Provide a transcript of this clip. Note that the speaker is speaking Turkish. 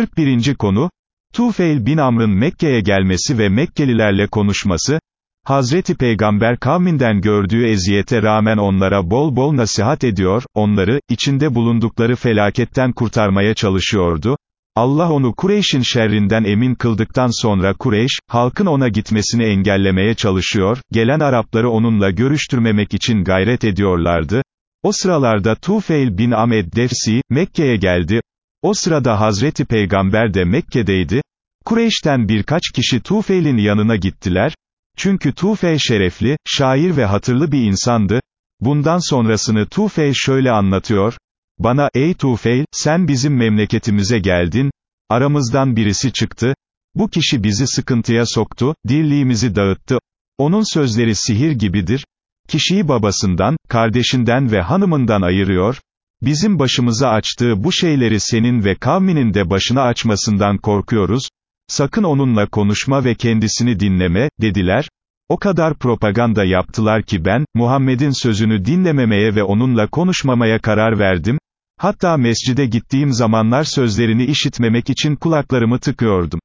41. konu, Tufeil bin Amr'ın Mekke'ye gelmesi ve Mekkelilerle konuşması, Hazreti Peygamber kavminden gördüğü eziyete rağmen onlara bol bol nasihat ediyor, onları, içinde bulundukları felaketten kurtarmaya çalışıyordu. Allah onu Kureyş'in şerrinden emin kıldıktan sonra Kureyş, halkın ona gitmesini engellemeye çalışıyor, gelen Arapları onunla görüştürmemek için gayret ediyorlardı. O sıralarda Tufeil bin Amed Defsi, Mekke'ye geldi. O sırada Hazreti Peygamber de Mekke'deydi. Kureyş'ten birkaç kişi Tufeil'in yanına gittiler. Çünkü Tufeil şerefli, şair ve hatırlı bir insandı. Bundan sonrasını Tufeil şöyle anlatıyor. Bana, ey Tufeil, sen bizim memleketimize geldin. Aramızdan birisi çıktı. Bu kişi bizi sıkıntıya soktu, dirliğimizi dağıttı. Onun sözleri sihir gibidir. Kişiyi babasından, kardeşinden ve hanımından ayırıyor. Bizim başımıza açtığı bu şeyleri senin ve kavminin de başına açmasından korkuyoruz. Sakın onunla konuşma ve kendisini dinleme, dediler. O kadar propaganda yaptılar ki ben, Muhammed'in sözünü dinlememeye ve onunla konuşmamaya karar verdim. Hatta mescide gittiğim zamanlar sözlerini işitmemek için kulaklarımı tıkıyordum.